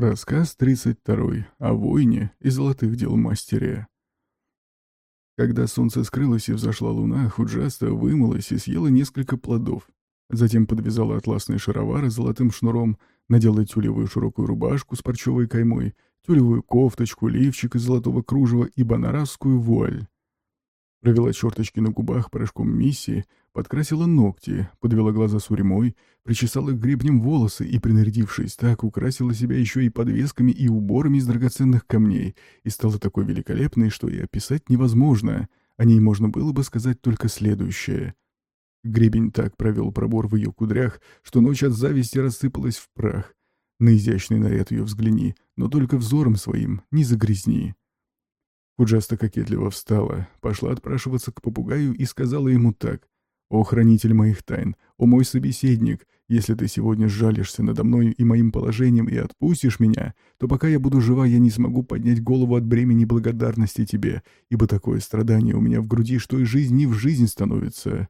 Рассказ 32. О войне и золотых дел мастере. Когда солнце скрылось и взошла луна, Худжаста вымылась и съела несколько плодов. Затем подвязала атласные шаровары с золотым шнуром, надела тюлевую широкую рубашку с парчевой каймой, тюлевую кофточку, лифчик из золотого кружева и банарасскую вуаль. Провела черточки на губах порошком миссии, подкрасила ногти, подвела глаза суремой, причесала гребнем волосы и, принарядившись так, украсила себя еще и подвесками и уборами из драгоценных камней и стала такой великолепной, что и описать невозможно. О ней можно было бы сказать только следующее. Гребень так провел пробор в ее кудрях, что ночь от зависти рассыпалась в прах. На изящный наряд ее взгляни, но только взором своим не загрязни. Худжаста кокетливо встала, пошла отпрашиваться к попугаю и сказала ему так. «О, хранитель моих тайн, о мой собеседник, если ты сегодня сжалишься надо мной и моим положением и отпустишь меня, то пока я буду жива, я не смогу поднять голову от бремени благодарности тебе, ибо такое страдание у меня в груди, что и жизнь не в жизнь становится.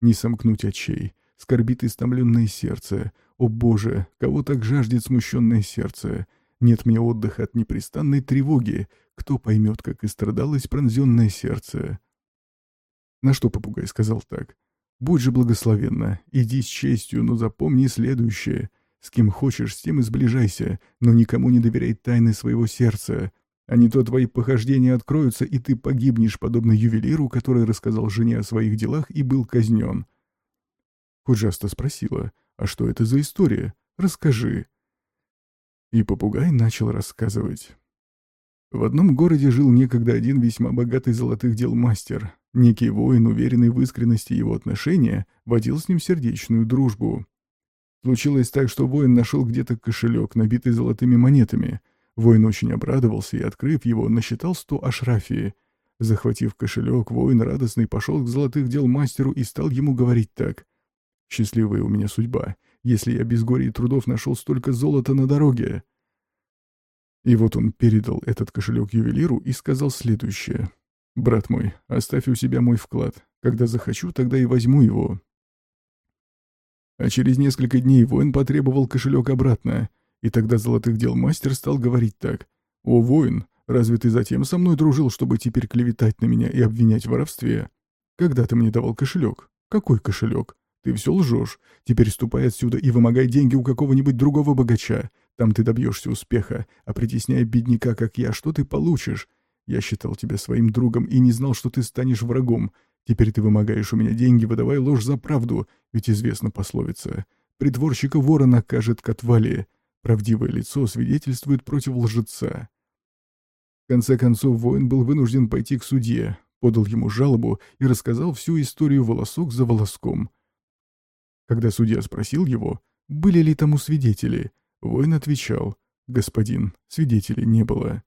Не сомкнуть очей, скорбит истомленное сердце. О Боже, кого так жаждет смущенное сердце? Нет мне отдыха от непрестанной тревоги, кто поймет, как и страдалось пронзенное сердце? На что попугай сказал так? «Будь же благословенна, иди с честью, но запомни следующее. С кем хочешь, с тем и сближайся, но никому не доверяй тайны своего сердца. А не то твои похождения откроются, и ты погибнешь, подобно ювелиру, который рассказал жене о своих делах и был казнен». Худжаста спросила, «А что это за история? Расскажи». И попугай начал рассказывать. В одном городе жил некогда один весьма богатый золотых дел мастер. Некий воин, уверенный в искренности его отношения, водил с ним сердечную дружбу. Случилось так, что воин нашел где-то кошелек, набитый золотыми монетами. Воин очень обрадовался и, открыв его, насчитал сто ашрафии. Захватив кошелек, воин радостный пошел к золотых дел мастеру и стал ему говорить так. «Счастливая у меня судьба, если я без горя и трудов нашел столько золота на дороге». И вот он передал этот кошелек ювелиру и сказал следующее. «Брат мой, оставь у себя мой вклад. Когда захочу, тогда и возьму его». А через несколько дней воин потребовал кошелек обратно, и тогда золотых дел мастер стал говорить так. «О, воин, разве ты затем со мной дружил, чтобы теперь клеветать на меня и обвинять в воровстве? Когда ты мне давал кошелек? Какой кошелек? Ты все лжешь. Теперь ступай отсюда и вымогай деньги у какого-нибудь другого богача. Там ты добьешься успеха, а притесняя бедняка, как я, что ты получишь? Я считал тебя своим другом и не знал, что ты станешь врагом. Теперь ты вымогаешь у меня деньги, выдавая ложь за правду, ведь известна пословица. Притворщика вора накажет котвали. Правдивое лицо свидетельствует против лжеца. В конце концов, воин был вынужден пойти к судье, подал ему жалобу и рассказал всю историю волосок за волоском. Когда судья спросил его, были ли тому свидетели, Воин отвечал, «Господин, свидетелей не было».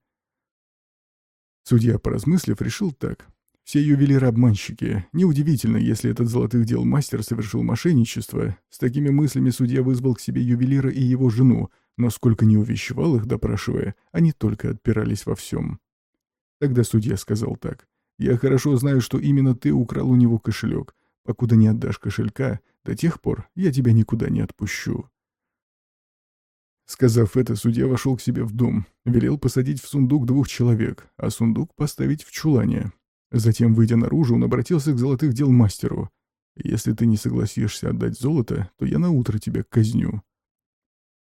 Судья, поразмыслив, решил так. Все ювелиры обманщики. Неудивительно, если этот золотых дел мастер совершил мошенничество. С такими мыслями судья вызвал к себе ювелира и его жену, но сколько не увещевал их, допрашивая, они только отпирались во всем. Тогда судья сказал так. «Я хорошо знаю, что именно ты украл у него кошелек. Покуда не отдашь кошелька, до тех пор я тебя никуда не отпущу». Сказав это, судья вошел к себе в дом, велел посадить в сундук двух человек, а сундук поставить в чулане. Затем, выйдя наружу, он обратился к золотых дел мастеру. «Если ты не согласишься отдать золото, то я наутро тебя казню».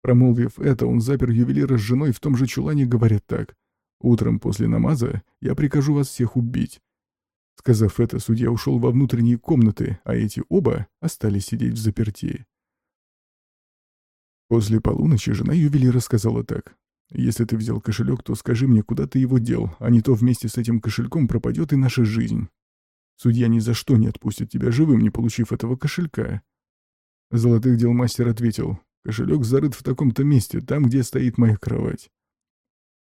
Промолвив это, он запер ювелира с женой в том же чулане, говоря так. «Утром после намаза я прикажу вас всех убить». Сказав это, судья ушел во внутренние комнаты, а эти оба остались сидеть в заперти. После полуночи жена ювелира сказала так. «Если ты взял кошелек, то скажи мне, куда ты его дел, а не то вместе с этим кошельком пропадет и наша жизнь. Судья ни за что не отпустит тебя живым, не получив этого кошелька». Золотых дел мастер ответил. «Кошелек зарыт в таком-то месте, там, где стоит моя кровать».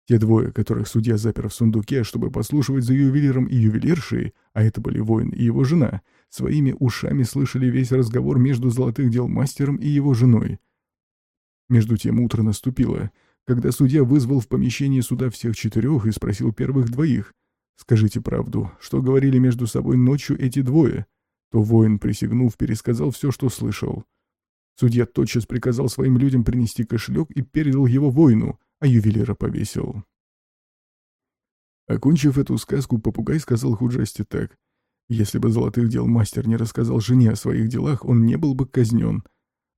Те двое, которых судья запер в сундуке, чтобы послушивать за ювелиром и ювелиршей, а это были воин и его жена, своими ушами слышали весь разговор между золотых дел мастером и его женой, между тем утро наступило, когда судья вызвал в помещение суда всех четырех и спросил первых двоих, «Скажите правду, что говорили между собой ночью эти двое?» То воин, присягнув, пересказал все, что слышал. Судья тотчас приказал своим людям принести кошелек и передал его воину, а ювелира повесил. Окончив эту сказку, попугай сказал Худжасте так. Если бы золотых дел мастер не рассказал жене о своих делах, он не был бы казнен.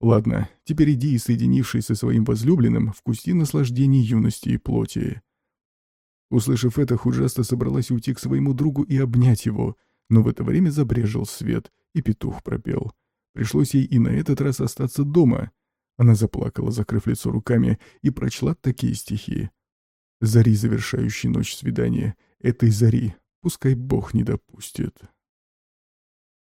Ладно, теперь иди и, соединившись со своим возлюбленным, вкуси наслаждение юности и плоти. Услышав это, Худжаста собралась уйти к своему другу и обнять его, но в это время забрежил свет, и петух пропел. Пришлось ей и на этот раз остаться дома. Она заплакала, закрыв лицо руками, и прочла такие стихи. «Зари, завершающий ночь свидания, этой зари, пускай Бог не допустит».